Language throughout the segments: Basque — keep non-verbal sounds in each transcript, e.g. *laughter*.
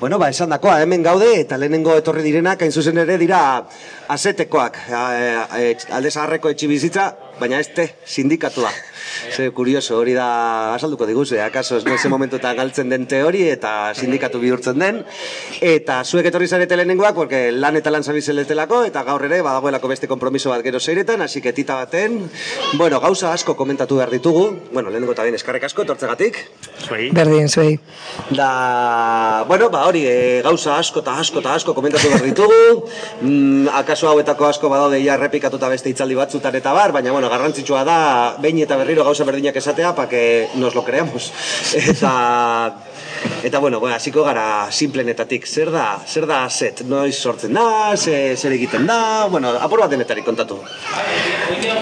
Bueno, ba, esan dakoa, hemen gaude, eta lehenengo etorri direnak, hain zuzen ere dira azetekoak, alde zaharreko etxi bizitza, baina ez te, sindikatua. Ze kurioso, hori da azalduko diguz, eh? akaso ez nese momentuta galtzen den teori eta sindikatu bihurtzen den. Eta zuek etorri zarete lehenengoak, porque lan eta lan zabizeletelako, eta gaur ere badagoelako beste kompromiso bat gero zeiretan, hasi tita baten. Bueno, gauza asko komentatu behar ditugu, bueno, lehenengo eta bien eskarrek asko, etortzegatik. Zuei. Berdin, zuei. Da, bueno, ba hori, e, gauza asko eta asko eta asko komentatu behar ditugu. Mm, akaso hauetako asko badaude ja errepikatuta beste hitzaldi batzutan eta bar, baina bueno, garrantzitsua da behin eta berriro gauza berdinak esatea, pa que nos lo creamos. *laughs* Eta, eta bueno, bueno, hasiko gara simplenetatik, zer da, zer da set, noiz sortzen da, ze, zer egiten da, bueno, apur bat denetarik kontatu.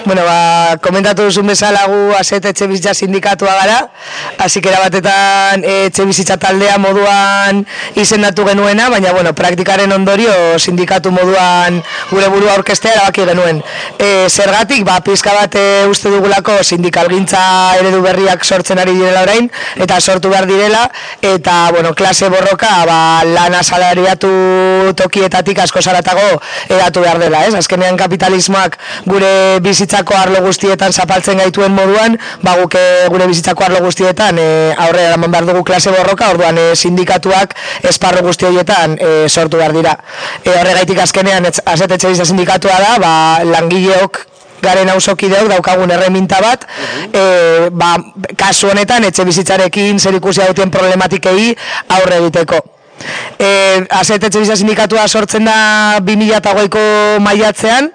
Bueno, ba, komentatu duzun bezala gu aset etxe bizitza sindikatua gara, hasi batetan eh, etxe bizitza taldea moduan izendatu genuena, baina bueno, praktikaren ondorio sindikatu moduan gure burua orkestea erabaki genuen. E, zergatik, ba, pizka bat e, uste dugulako sindikalgintza eredu berriak sortzen ari direla orain, eta sortu behar direla, eta, bueno, klase borroka, ba, lan asalariatu tokietatik asko zaratago eratu behar dela, ez? Azkenean kapitalismoak gure bizitzako arlo guztietan zapaltzen gaituen moduan, ba guk eh, gure bizitzako arlo guztietan e, aurre eraman behar dugu klase borroka, orduan e, sindikatuak esparro guzti horietan e, sortu behar dira. E, horregaitik azkenean azetetxe bizitza sindikatua da, ba, langileok garen hausokideok daukagun erreminta bat, e, ba, kasu honetan etxe bizitzarekin zer ikusi duten problematikei aurre egiteko. E, Azetetxe bizitza sindikatua sortzen da 2008ko maiatzean,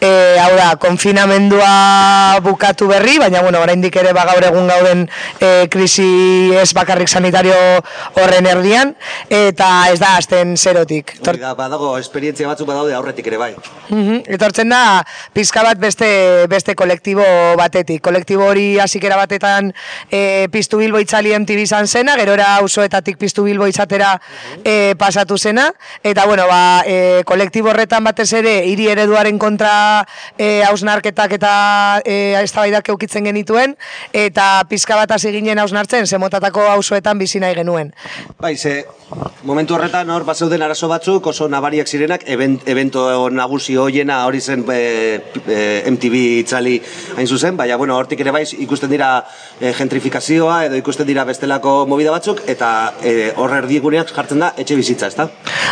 e, hau da, konfinamendua bukatu berri, baina bueno, oraindik ere ba gaur egun gauden e, krisi ez bakarrik sanitario horren erdian, eta ez da azten zerotik. Hori da, badago, esperientzia batzuk badaude aurretik ere bai. Mm Etortzen da, pizka bat beste, beste kolektibo batetik. Kolektibo hori hasikera batetan e, piztu bilbo itzali MTV izan zena, gerora auzoetatik piztu bilbo izatera e, pasatu zena, eta bueno, ba, e, kolektibo horretan batez ere, hiri ereduaren kontra e, hausnarketak eta e, eztabaidak eukitzen genituen, eta pizka bat hasi ginen hausnartzen, zemotatako auzoetan bizi nahi genuen. Bai, ze, momentu horretan hor bazeuden arazo batzuk, oso nabariak zirenak, event, evento nagusi hoiena hori zen e, e, MTV itzali hain zuzen, baina bueno, hortik ere baiz ikusten dira e, gentrifikazioa edo ikusten dira bestelako movida batzuk, eta e, horre erdiguneak jartzen da etxe bizitza, ezta?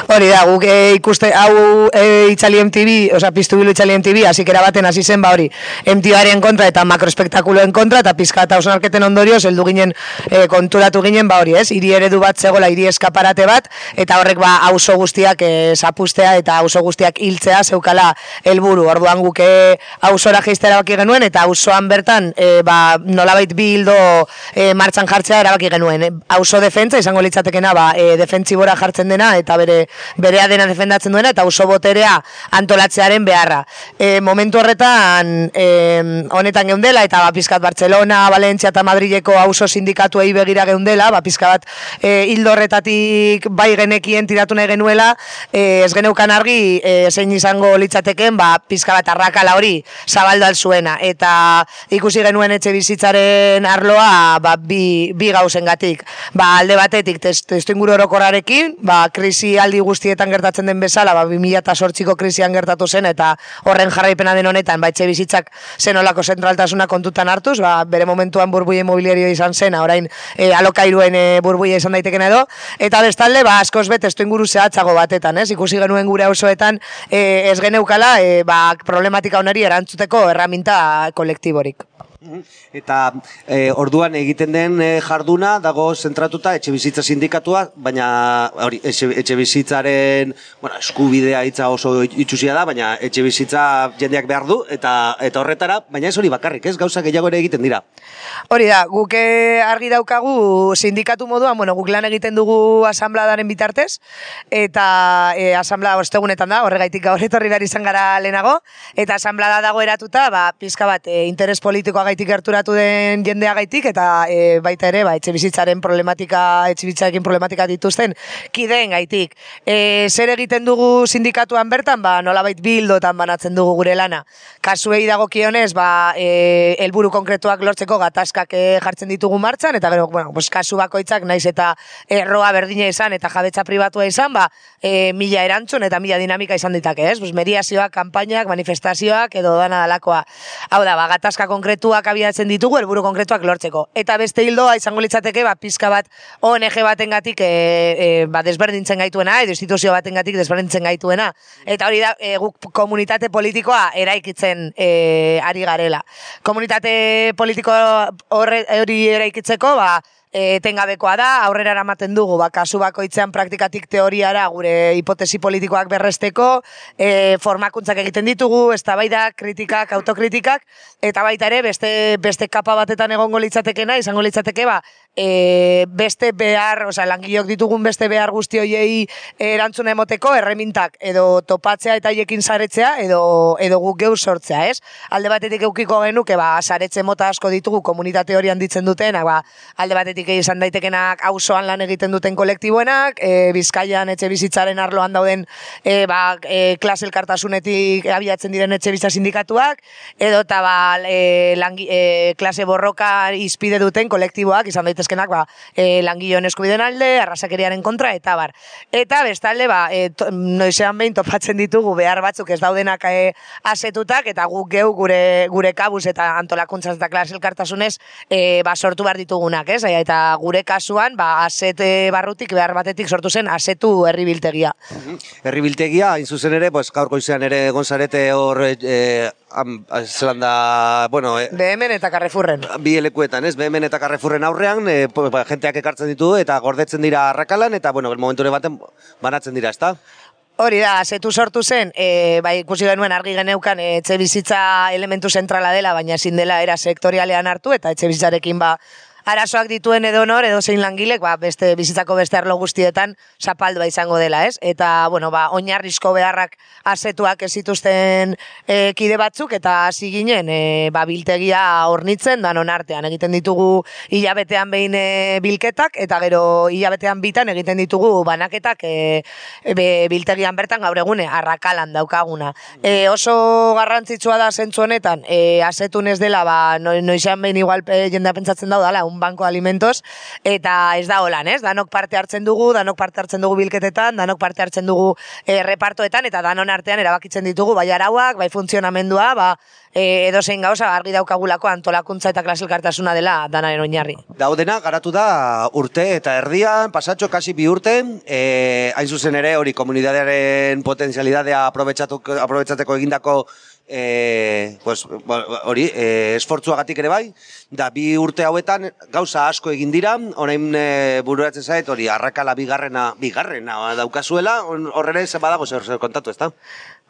Hori da, guk e, ikuste hau e, itzali MTV, oza, piztu bilu itzali MTV, hasi baten hasi zen, ba hori, MTVaren kontra eta makroespektakuloen kontra, eta pizka eta osnarketen ondorio, zeldu ginen, e, konturatu ginen, ba hori, ez, hiri eredu bat zegoela, hiri eskaparate bat, eta horrek ba, auzo guztiak e, zapustea, eta auzo guztiak hiltzea, zeukala helburu orduan guk auzora geizte erabaki genuen, eta auzoan bertan, e, ba, nolabait bi hildo e, martxan jartzea erabaki genuen. Auzo defentza, izango litzatekena, ba, e, defentzibora jartzen dena eta bere berea dena defendatzen duena eta oso boterea antolatzearen beharra. E, momentu horretan e, honetan geundela eta ba, pizkat Barcelona, Valencia eta Madrileko auzo sindikatuei begira geundela, ba, pizka bat e, hildo horretatik bai genekien tiratu nahi genuela, e, ez geneukan argi e, zein izango litzateken, ba, pizka bat arrakala hori zabaldo alzuena eta ikusi genuen etxe bizitzaren arloa ba, bi, bi gauzen gatik. Ba, alde batetik testu inguru orokorrarekin, ba, krisi aldi guztietan gertatzen den bezala, ba, 2008ko krisian gertatu zen, eta horren jarraipena den honetan, ba, etxe bizitzak zenolako zentraltasuna kontutan hartuz, ba, bere momentuan burbuia imobiliario izan zen, orain e, alokairuen e, burbuia izan daiteken edo, eta bestalde, ba, askoz bet, estu inguru zehatzago batetan, ez? ikusi genuen gure hausoetan e, ez geneukala, e, ba, problematika honari erantzuteko erraminta kolektiborik. Eta e, orduan egiten den e, jarduna dago zentratuta etxe bizitza sindikatua, baina hori etxe, bizitzaren bueno, eskubidea hitza oso itxusia da, baina etxe bizitza jendeak behar du eta eta horretara, baina ez hori bakarrik, ez gauza gehiago ere egiten dira. Hori da, guk eh, argi daukagu sindikatu moduan, bueno, guk lan egiten dugu asambladaren bitartez, eta e, asamblada ostegunetan da, horregaitik gaur etorri behar izan gara lehenago, eta asamblada dago eratuta, ba, pizka bat, e, interes politikoa gaitik gerturatu den jendea gaitik, eta e, baita ere, ba, etxe bizitzaren problematika, etxe bizitzarekin problematika dituzten, kideen gaitik. E, zer egiten dugu sindikatuan bertan, ba, nolabait bildotan banatzen dugu gure lana. Kasuei dagokionez, ba, e, helburu konkretuak lortzeko gatazkak e, jartzen ditugu martxan, eta gero, bueno, pues, kasu bakoitzak naiz eta erroa berdina izan, eta jabetza pribatua izan, ba, e, mila erantzun eta mila dinamika izan ditake, ez? Pues, mediazioak, kanpainak, manifestazioak, edo dana dalakoa. Hau da, ba, gatazka konkretuak abiatzen ditugu, helburu konkretuak lortzeko. Eta beste hildoa izango litzateke, ba, pizka bat ONG batengatik e, e, ba, desberdintzen gaituena, edo instituzio batengatik desberdintzen gaituena. Eta hori da, e, guk komunitate politikoa eraikitzen e, ari garela. Komunitate politiko horre- hori eraikitzeko, ba, etengabekoa da, aurrera eramaten dugu, ba, kasu bakoitzean praktikatik teoriara gure hipotesi politikoak berresteko, e, formakuntzak egiten ditugu, eztabaidak, kritikak, autokritikak, eta baita ere beste, beste kapa batetan egongo litzatekena, izango litzateke, ba, e, beste behar, osea, langilok ditugun beste behar guzti hoiei erantzuna emoteko, erremintak, edo topatzea eta haiekin saretzea, edo, edo guk geu sortzea, ez? Alde batetik eukiko genuke, ba, saretze mota asko ditugu komunitate hori handitzen dutenak, ba, alde batetik izan daitekenak auzoan lan egiten duten kolektiboenak, e, Bizkaian etxe bizitzaren arloan dauden e, ba, e, klase elkartasunetik abiatzen diren etxe bizitza sindikatuak, edo eta ba, e, langi, e, klase borroka izpide duten kolektiboak, izan daitezkenak ba, e, langileon eskubiden alde, arrasakeriaren kontra, eta bar. Eta bestalde, ba, e, to, noizean behin topatzen ditugu behar batzuk ez daudenak e, asetutak, eta guk geu gure, gure kabuz eta antolakuntzaz eta klase elkartasunez e, ba, sortu behar ditugunak, ez? Eta gure kasuan, ba, asete barrutik behar batetik sortu zen asetu herribiltegia. Herri biltegia, hain zuzen ere, pues, gaur goizean ere gonzarete hor, e, am, zelan bueno, e, Behemen eta Carrefourren. bi elekuetan, ez? Behemen eta Carrefourren aurrean, e, po- ba, jenteak ekartzen ditu eta gordetzen dira arrakalan, eta, bueno, momenture baten banatzen dira, ezta? Hori da, asetu sortu zen, e, bai ikusi genuen argi geneukan etxe bizitza elementu zentrala dela, baina ezin dela era sektorialean hartu, eta etxe bizitzarekin ba, arazoak dituen edo nor, edo zein langilek, ba, beste bizitzako beste arlo guztietan zapaldua izango dela, ez? Eta, bueno, ba, oinarrizko beharrak asetuak ez zituzten e, kide batzuk, eta hasi ginen, e, ba, biltegia hornitzen, danon artean, egiten ditugu hilabetean behin e, bilketak, eta gero hilabetean bitan egiten ditugu banaketak e, be, biltegian bertan gaur egune, arrakalan daukaguna. E, oso garrantzitsua da zentzu honetan, e, asetun ez dela, ba, no, noizean behin igual e, jendea pentsatzen dau dala, banko alimentos, eta ez da holan, ez? Danok parte hartzen dugu, danok parte hartzen dugu bilketetan, danok parte hartzen dugu e, repartoetan, eta danon artean erabakitzen ditugu, bai arauak, bai funtzionamendua, ba, e, edozein gauza argi daukagulako antolakuntza eta klaselkartasuna dela danaren oinarri. Daudena garatu da urte eta erdian, pasatxo kasi bi urte, e, hain zuzen ere hori komunidadearen potenzialidadea aprobetxatuko- aprobetxateko egindako e, pues, ba- hori, e, esfortzuagatik ere bai, da bi urte hauetan gauza asko egin dira, orain e, bururatzen zait, hori, arrakala bigarrena, bigarrena daukazuela, horrere ze badago zer, zer kontatu, ezta?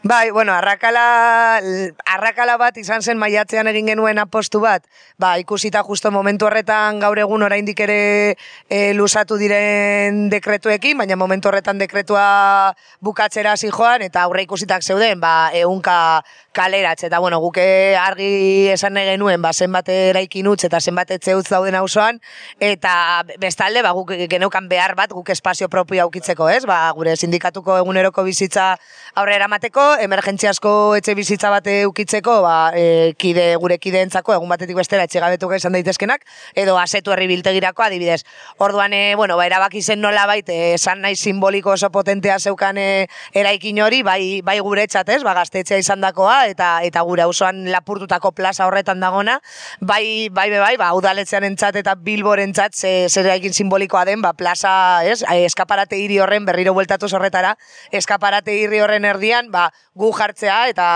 Bai, bueno, arrakala, arrakala bat izan zen maiatzean egin genuen apostu bat, ba, ikusita justo momentu horretan gaur egun oraindik ere e, lusatu diren dekretuekin, baina momentu horretan dekretua bukatzera hasi joan, eta aurre ikusitak zeuden, ba, eunka kaleratz, eta bueno, guke argi esan nahi genuen, ba, zenbat eraikin utz eta zenbat etxe utz dauden auzoan eta bestalde, ba, guk geneukan behar bat, guk espazio propio aukitzeko, ez? Ba, gure sindikatuko eguneroko bizitza aurrera emateko, emergentziasko etxe bizitza bate ukitzeko, ba, e, kide, gure kideentzako, egun batetik bestera etxegabetuko izan daitezkenak, edo asetu herri biltegirako adibidez. Orduan, e, bueno, ba, erabaki zen nola baite, esan nahi simboliko oso potentea zeukan eraikin hori, bai, bai guretzat, ez, ba, gaztetxea izan dakoa, eta, eta gure auzoan lapurtutako plaza horretan dagona, bai, bai, bai, ba, udaletzean entzat eta bilboren entzat, ze, zer eraikin simbolikoa den, ba, plaza, ez, e, eskaparate hiri horren, berriro bueltatuz horretara, eskaparate hiri horren erdian, ba, gu jartzea eta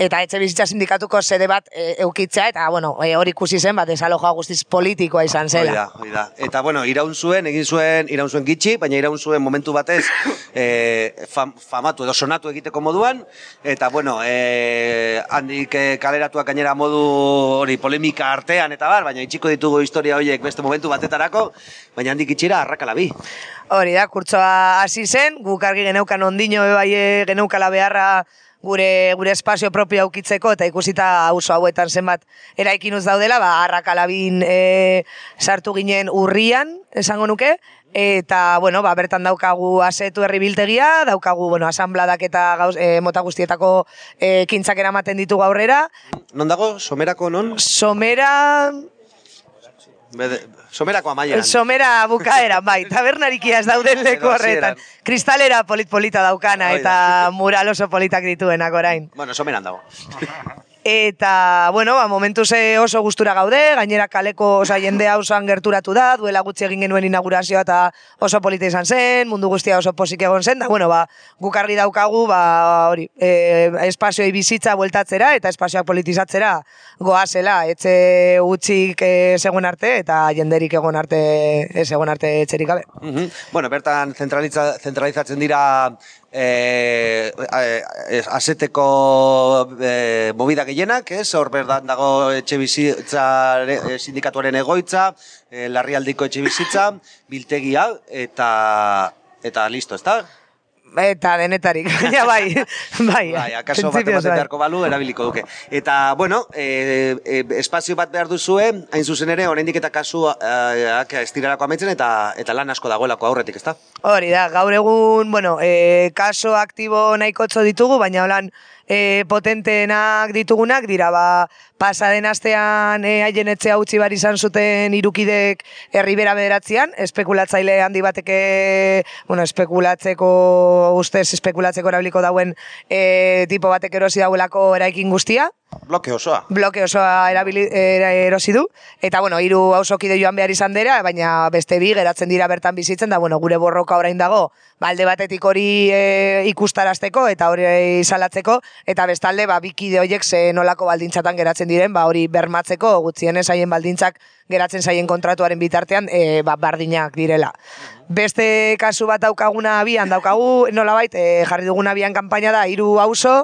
eta etxe bizitza sindikatuko sede bat e, eukitzea eta bueno, e, hori ikusi zen bat desalojoa guztiz politikoa izan Hoi zela. da, hoi da. Eta bueno, iraun zuen, egin zuen, iraun zuen gitxi, baina iraun zuen momentu batez e, fam, famatu edo sonatu egiteko moduan, eta bueno, e, e, handik e, kaleratuak gainera modu hori polemika artean eta bar, baina itxiko ditugu historia horiek beste momentu batetarako, baina handik itxira arrakala bi. Hori da, kurtsoa hasi zen, guk argi geneukan ondino bai e, geneukala beharra gure gure espazio propio aukitzeko eta ikusita auzo hauetan zenbat eraikinuz daudela, ba Arrakalabin e, sartu ginen urrian, esango nuke, eta bueno, ba, bertan daukagu asetu herribiltegia, daukagu bueno, asambladak eta gauz, e, mota guztietako e, kintzak eramaten ditugu aurrera. Non dago, somerako non? Somera... Bede, somerako amaieran. Somera bukaeran, bai, tabernarikiaz dauden leku horretan. Kristalera polit-polita daukana eta mural oso politak dituenak orain. Bueno, someran dago. *laughs* Eta, bueno, ba, momentu ze oso gustura gaude, gainera kaleko osa jende osoan gerturatu da, duela gutxi egin genuen inaugurazioa eta oso polita izan zen, mundu guztia oso posik egon zen, da, bueno, ba, gukarri daukagu, ba, hori, e, espazioi bizitza bueltatzera eta espazioak politizatzera goazela, etxe utxik e, segun arte eta jenderik egon arte, ez egon arte etxerik gabe. Bueno, bertan zentralizatzen dira e, e, aseteko e, movida gehienak, ez? Hor berdan dago etxe bizitza sindikatuaren egoitza, e, larrialdiko etxe bizitza, biltegia eta eta listo, ezta? Eta denetarik, *laughs* baina bai, bai. Bai, akaso bat ematen bai. beharko balu, erabiliko duke. Eta, bueno, e, e, espazio bat behar duzue, hain zuzen ere, oraindik eta kasu e, estirarako ametzen, eta, eta lan asko dagoelako aurretik, ezta? Hori da, gaur egun, bueno, e, kaso aktibo nahikotzo ditugu, baina holan, e, potenteenak ditugunak dira ba pasaden astean e, haien etxe utzi bar izan zuten irukidek herribera bederatzean espekulatzaile handi bateke bueno espekulatzeko ustez espekulatzeko erabiliko dauen e, tipo batek erosi dauelako eraikin guztia Bloke osoa. Bloke osoa erabili, erosi du. Eta, bueno, hiru hausokide joan behar izan dira, baina beste bi geratzen dira bertan bizitzen, da, bueno, gure borroka orain dago, balde batetik hori e, ikustarazteko eta hori salatzeko, eta bestalde, ba, bikide horiek ze nolako baldintzatan geratzen diren, ba, hori bermatzeko, gutxienez haien baldintzak geratzen zaien kontratuaren bitartean, e, ba, bardinak direla. Beste kasu bat daukaguna abian, daukagu, nolabait, e, jarri duguna abian kanpaina da, hiru hauso,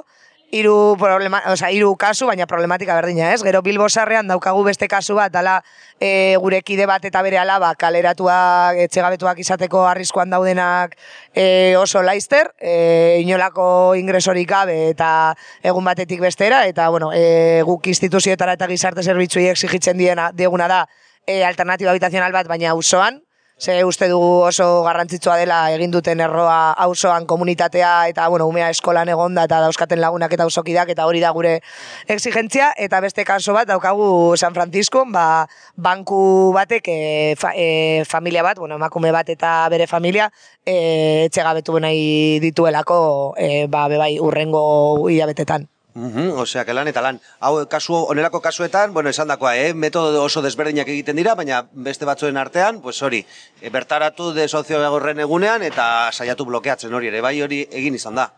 hiru problema, o sea, hiru kasu baina problematika berdina, ez? Gero Bilbo sarrean daukagu beste kasu bat dala e, gure kide bat eta bere alaba kaleratuak etxegabetuak izateko arriskuan daudenak e, oso laister, e, inolako ingresorik gabe eta egun batetik bestera eta bueno, e, guk instituzioetara eta gizarte zerbitzuei exigitzen diena dieguna da e, alternatiba habitazional bat baina auzoan Ze uste dugu oso garrantzitsua dela egin duten erroa auzoan komunitatea eta bueno, umea eskolan egonda eta dauzkaten lagunak eta auzokidak eta hori da gure exigentzia eta beste kaso bat daukagu San Francisco, ba, banku batek e, e, familia bat, bueno, emakume bat eta bere familia e, etxegabetu nahi dituelako e, ba, bebai urrengo hilabetetan. Mm osea, que lan eta lan. Hau, kasu, onelako kasuetan, bueno, esan dakoa, eh? metodo oso desberdinak egiten dira, baina beste batzuen artean, pues hori, e, bertaratu de sozio egunean eta saiatu blokeatzen hori ere, bai hori egin izan da.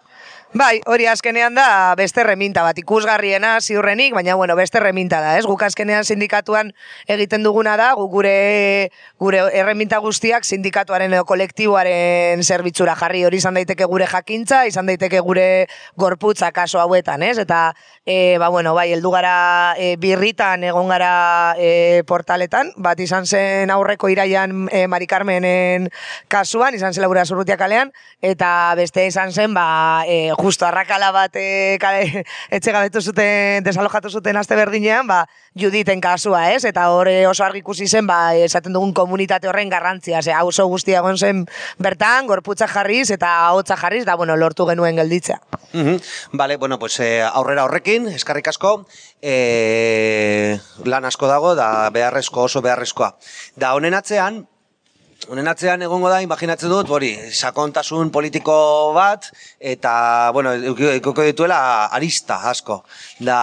Bai, hori azkenean da beste reminta bat ikusgarriena ziurrenik, baina bueno, beste reminta da, ez? Guk azkenean sindikatuan egiten duguna da, guk gure gure erreminta guztiak sindikatuaren edo kolektiboaren zerbitzura jarri hori izan daiteke gure jakintza, izan daiteke gure gorputza kaso hauetan, ez? Eta e, ba, bueno, bai, heldu gara e, birritan egon gara e, portaletan, bat izan zen aurreko iraian e, Mari Carmenen kasuan, izan zen laura zurrutia kalean, eta beste izan zen, ba, e, justo arrakala bat e, kale, *laughs* etxe gabetu zuten, desalojatu zuten aste berdinean, ba, juditen kasua, ez? Eta hori oso argi ikusi zen, ba, esaten dugun komunitate horren garrantzia, ze hau guztia egon zen bertan, gorputza jarriz eta hotza jarriz, da, bueno, lortu genuen gelditzea. Mm Vale, bueno, pues eh, aurrera horrekin, eskarrik asko, eh, lan asko dago, da beharrezko oso beharrezkoa. Da honen atzean, Honen atzean egongo da, imaginatzen dut, hori, sakontasun politiko bat, eta, bueno, eukiko dituela arista asko. Da,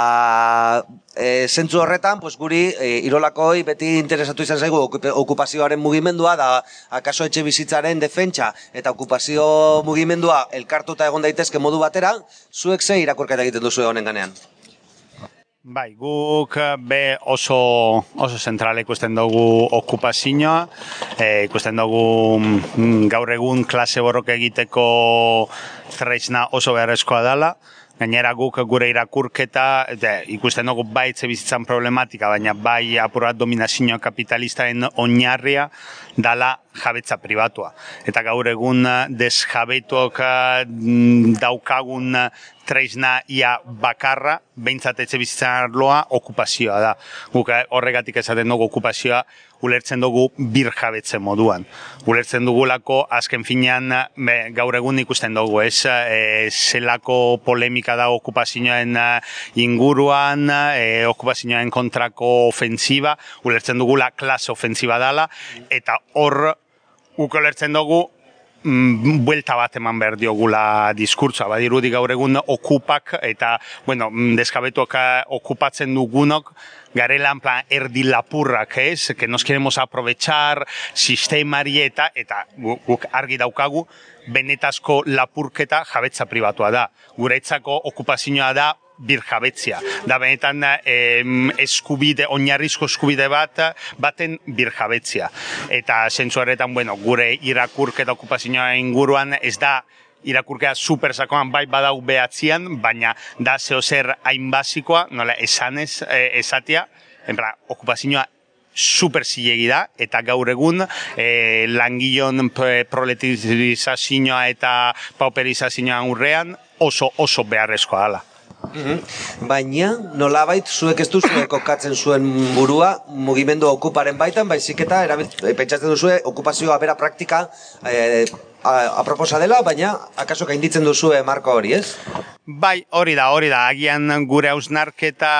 e, zentzu horretan, pues, guri, e, irolakoi beti interesatu izan zaigu okupazioaren mugimendua, da, akaso etxe bizitzaren defentsa, eta okupazio mugimendua elkartuta egon daitezke modu batera, zuek ze irakurketa egiten duzu honen ganean? Bai, guk be oso oso zentral ikusten dugu okupazioa, e, ikusten dugu mm, gaur egun klase borroke egiteko zerreitzna oso beharrezkoa dela, gainera guk gure irakurketa, eta ikusten dugu bai etxe bizitzan problematika, baina bai apurat dominazio kapitalistaren oinarria dala jabetza pribatua. Eta gaur egun eh, desjabetuak eh, daukagun eh, treizna ia bakarra, behintzat etxe bizitzan arloa, okupazioa da. Guk horregatik esaten dugu okupazioa, ulertzen dugu bir jabetze moduan. Ulertzen dugulako, azken finean, gaur egun ikusten dugu, ez, e, zelako polemika da okupazioen inguruan, e, okupazioen kontrako ofensiba, ulertzen dugula klase ofensiba dala, eta hor guk lertzen dugu mm, buelta bat eman behar diogula diskurtsoa. Badirudi gaur egun okupak eta, bueno, mm, deskabetuak eh, okupatzen dugunok, garela en plan erdi lapurrak, ez? Que nos queremos aprovechar sistemari eta, eta guk argi daukagu, benetazko lapurketa jabetza pribatua da. Guretzako okupazioa da birjabetzia. Da benetan eskubide, oinarrizko eskubide bat, baten birjabetzia. Eta zentzuaretan, bueno, gure irakurketa okupazioa inguruan ez da irakurkea super sakoan bai badau behatzian, baina da zeo zer hain basikoa, nola, esanez, e, esatia, enpra, okupazioa super zilegi da, eta gaur egun e, langilon proletarizazioa eta pauperizazioa urrean oso oso beharrezkoa dela. Mhm. Baina, nolabait, zuek ez duzu kokatzen zuen burua, mugimendu okuparen baitan, baizik eta eh, pentsatzen duzu okupazioa bera praktika e, aproposa dela, baina akaso gainditzen duzu marko hori, ez? Bai, hori da, hori da, agian gure hausnarketa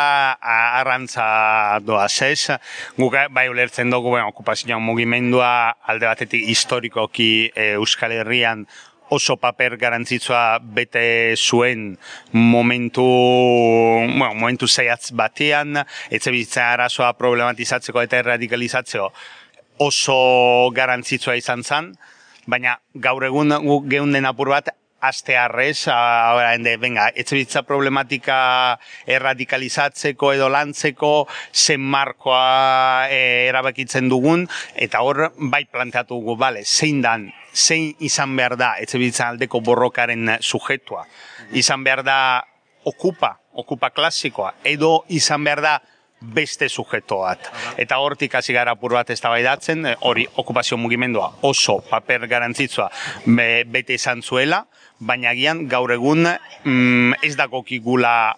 arrantza doa zez. Guk bai ulertzen dugu, bueno, okupazioa mugimendua alde batetik historikoki e, Euskal Herrian oso paper garantzitsua bete zuen momentu, bueno, momentu zeiatz batean, etxe bizitza arazoa problematizatzeko eta erradikalizatzeko oso garantzitsua izan zen, baina gaur egun geunden apur bat aste arrez, ahora ende, venga, etxe bizitza problematika erradikalizatzeko edo lantzeko zen markoa e, erabakitzen dugun, eta hor bai planteatu dugu, bale, zein dan zein izan behar da etxe aldeko borrokaren sujetua. Izan behar da okupa, okupa klasikoa, edo izan behar da beste sujetoat. Eta hortik hasi gara apur bat eztabaidatzen, hori okupazio mugimendua oso paper garantzitsua bete izan zuela, baina gian gaur egun mm, ez dago kigula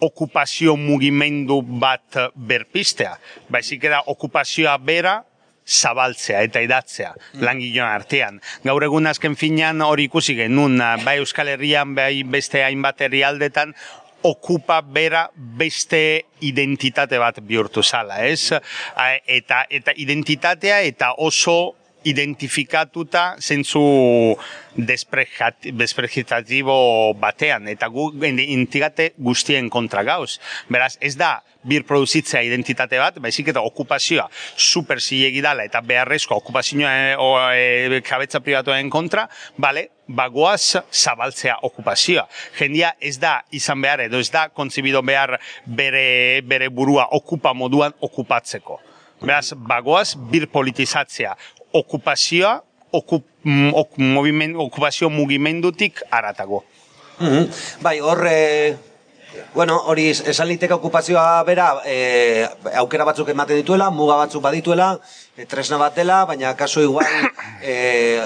okupazio mugimendu bat berpistea. Baizik da okupazioa bera zabaltzea eta idatzea langiloan artean. Gaur egun azken finean hori ikusi genuen, bai Euskal Herrian, bai beste hainbat herrialdetan, okupa bera beste identitate bat bihurtu zala, ez? Eta, eta identitatea eta oso identifikatuta zentzu desprejitatibo batean, eta gu intigate guztien kontra gauz. Beraz, ez da bir produzitzea identitate bat, baizik eta okupazioa super zilegi dala eta beharrezko okupazioa e, o, e, kabetza privatuen kontra, bale, bagoaz zabaltzea okupazioa. Jendia ez da izan behar edo ez da kontzibido behar bere, bere burua okupa moduan okupatzeko. Beraz, bagoaz bir politizatzea okupazioa, okup, mm, ok, okupazio mugimendutik aratago. Mm Bai, horre, bueno, hori esan liteke okupazioa bera, e, aukera batzuk ematen dituela, muga batzuk badituela, e, tresna bat dela, baina kaso igual, *coughs* e,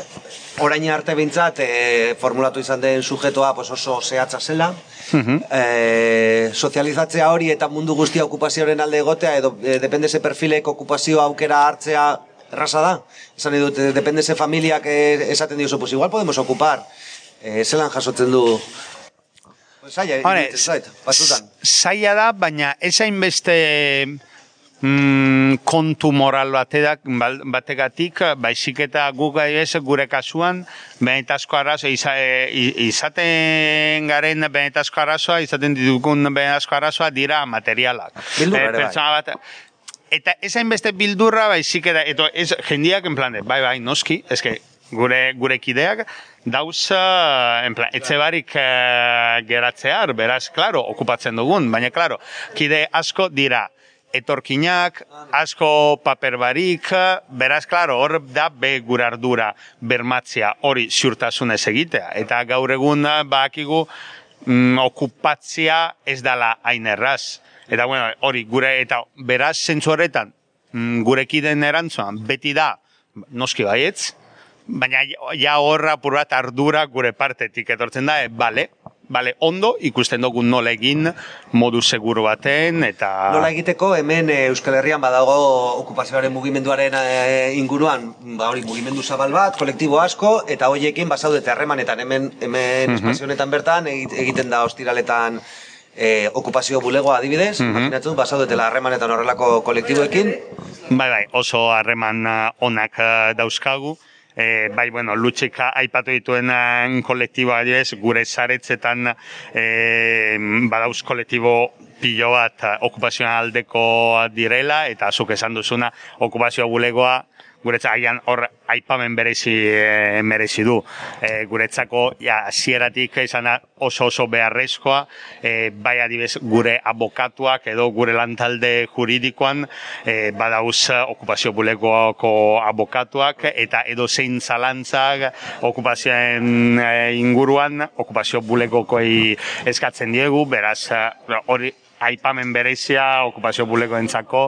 orain arte bintzat, e, formulatu izan den sujetoa pues oso zehatza zela, e, sozializatzea hori eta mundu guztia okupazioaren alde egotea, edo e, depende ze perfilek okupazioa aukera hartzea erraza da. Esan dut, depende ze familiak esaten dioso, pues igual podemos ocupar. Eh, zelan jasotzen du Zaila, zaila da, baina ez beste mm, kontu moral batedak, bategatik, baizik eta guk ez gure kasuan, benetazko arazo, e, izaten garen benetazko arazoa, izaten ditugun benetazko arazoa dira materialak. Bildurra ere bai eta ez beste bildurra baizik eta eto ez jendiak en plan bai bai noski eske gure gure kideak dauz en plan etxe barik uh, geratzear beraz claro okupatzen dugun baina claro kide asko dira etorkinak, asko paper barik, beraz, klaro, hor da be gurardura bermatzea hori ziurtasunez egitea. Eta gaur egun bakigu mm, okupatzia ez dala hain erraz. Eta bueno, hori, gure, eta beraz zentzu horretan, mm, gurekiden erantzuan, beti da, noski baietz, baina ja horra apur bat ardura gure partetik etortzen da, e, bale, bale, ondo, ikusten dugu nola egin, modu seguru baten, eta... Nola egiteko, hemen eh, Euskal Herrian badago okupazioaren mugimenduaren eh, inguruan, ba hori, mugimendu zabal bat, kolektibo asko, eta hoiekin basaudete harremanetan, hemen, hemen espazio honetan bertan, egit- egiten da ostiraletan eh, okupazio bulegoa adibidez, Mhm. imaginatzen dut, basaudetela harremanetan horrelako kolektiboekin, Bai, bai, oso harreman onak dauzkagu. E, bai, bueno, lutxika aipatu dituenan kolektiboa adibidez, gure saretzetan e, badauz kolektibo pilo bat okupazioan aldeko direla, eta zuk esan duzuna okupazio bulegoa guretzak agian hor aipamen berezi e, merezi du. E, guretzako ja hasieratik izan oso oso beharrezkoa, e, bai adibez gure abokatuak edo gure lantalde juridikoan e, badauz okupazio bulegoko abokatuak eta edo zein zalantzak okupazioen e, inguruan okupazio bulegokoi eskatzen diegu, beraz hori aipamen berezia okupazio bulegoentzako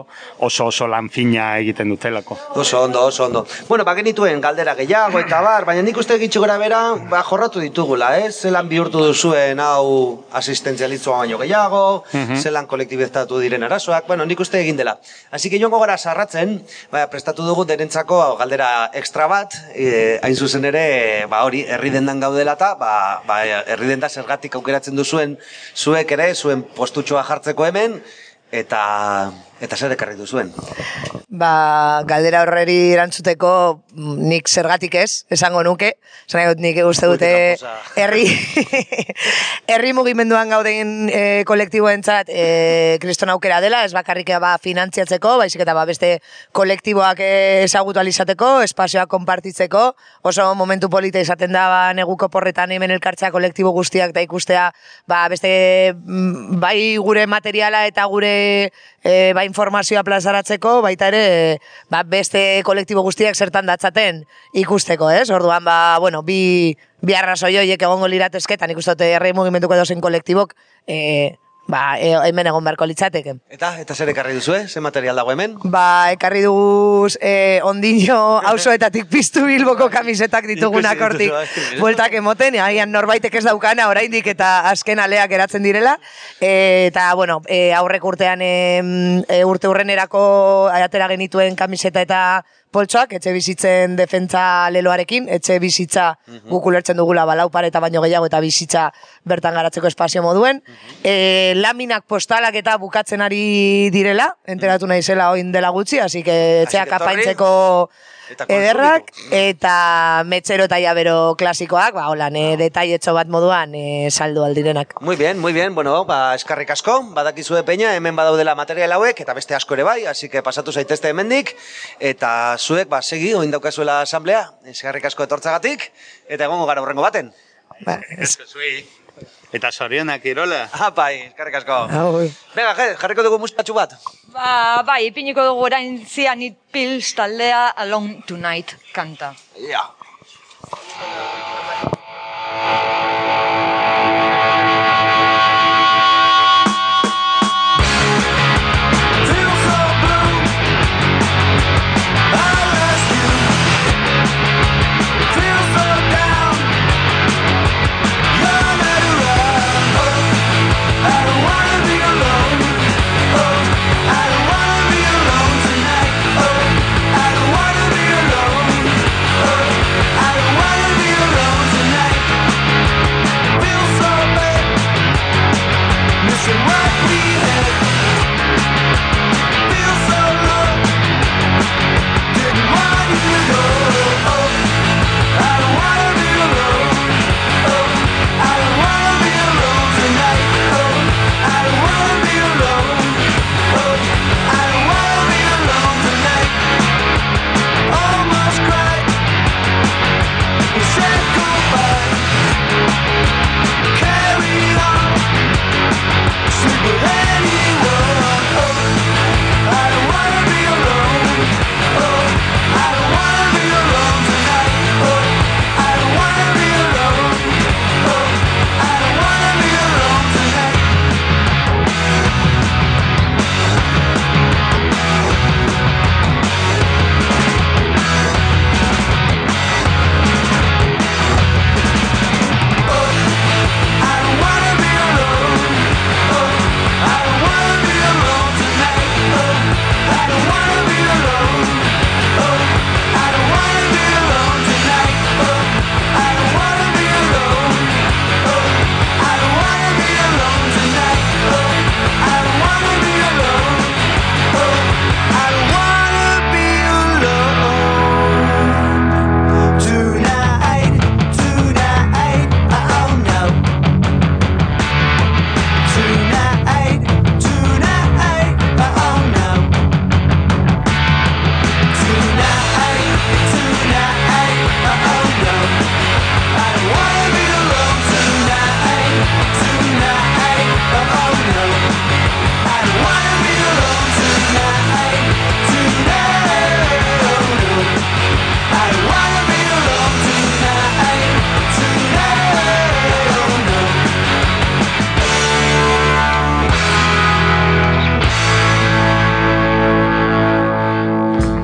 oso oso lanfina egiten dutelako. Oso ondo, oso ondo. Bueno, ba genituen galdera gehiago eta bar, baina nik uste gitxo gara bera, ba jorratu ditugula, eh? Zelan bihurtu duzuen hau asistentzialitzua baino gehiago, zelan kolektibizatu diren arazoak, bueno, nik uste egin dela. Así que joango gara sarratzen, ba, prestatu dugu derentzako galdera extra bat, e, hain zuzen ere, ba hori, herri dendan gaudela eta, ba, ba, herri denda zergatik aukeratzen duzuen, zuek ere, zuen postutxoa jartzeko hemen, eta eta zer ekarri duzuen. Ba, galdera horreri erantzuteko mm, nik zergatik ez, esango nuke. Nahi dut nik uste dute herri, *laughs* herri mugimenduan gauden e, kolektiboentzat e, kriston aukera dela, ez bakarrik ba, finantziatzeko, baizik eta ba, beste kolektiboak ezagutu alizateko, espazioak konpartitzeko, oso momentu polita izaten da ba, neguko porretan hemen elkartzea kolektibo guztiak eta ikustea ba, beste mm, bai gure materiala eta gure e, ba, informazioa plazaratzeko, baita ere ba, beste kolektibo guztiak zertan datzaten ikusteko, ez? Orduan, ba, bueno, bi, bi arrazoi horiek egongo liratezketan ikusten dute herri mugimenduko edozein kolektibok, e, ba, e, hemen egon beharko litzateke. Eta, eta zer ekarri duzue? Ze material dago hemen? Ba, ekarri duguz eh, ondino auzoetatik piztu bilboko kamisetak ditugunak hortik bueltak emoten, agian norbaitek ez daukana oraindik eta azken aleak geratzen direla. E, eta, bueno, e, aurrek urtean e, urte urrenerako atera genituen kamiseta eta poltsoak, etxe bizitzen defentza leloarekin, etxe bizitza guk ulertzen dugula balau pareta baino gehiago eta bizitza bertan garatzeko espazio moduen. E, laminak postalak eta bukatzen ari direla, enteratu naizela oin dela gutxi, así que etxeak que torri apaintzeko eta ederrak eta metzero eta jabero klasikoak, ba, holan, e, detailetxo bat moduan e, saldu aldirenak. Muy bien, muy bien. Bueno, ba, eskarrik asko, badakizue peña, hemen badaudela material hauek, eta beste asko ere bai, así que pasatu zaitezte hemendik, eta zuek, ba, segi, oin daukazuela asamblea, eskarrik asko etortzagatik, eta egongo gara horrengo baten. Ba, ez, Eta zorionak irola. Ah, bai, eskarrik asko. Venga, je, jarriko dugu muskatxu bat. Ba, bai, ipiniko dugu orain zian it pills taldea Alone Tonight kanta. Ja.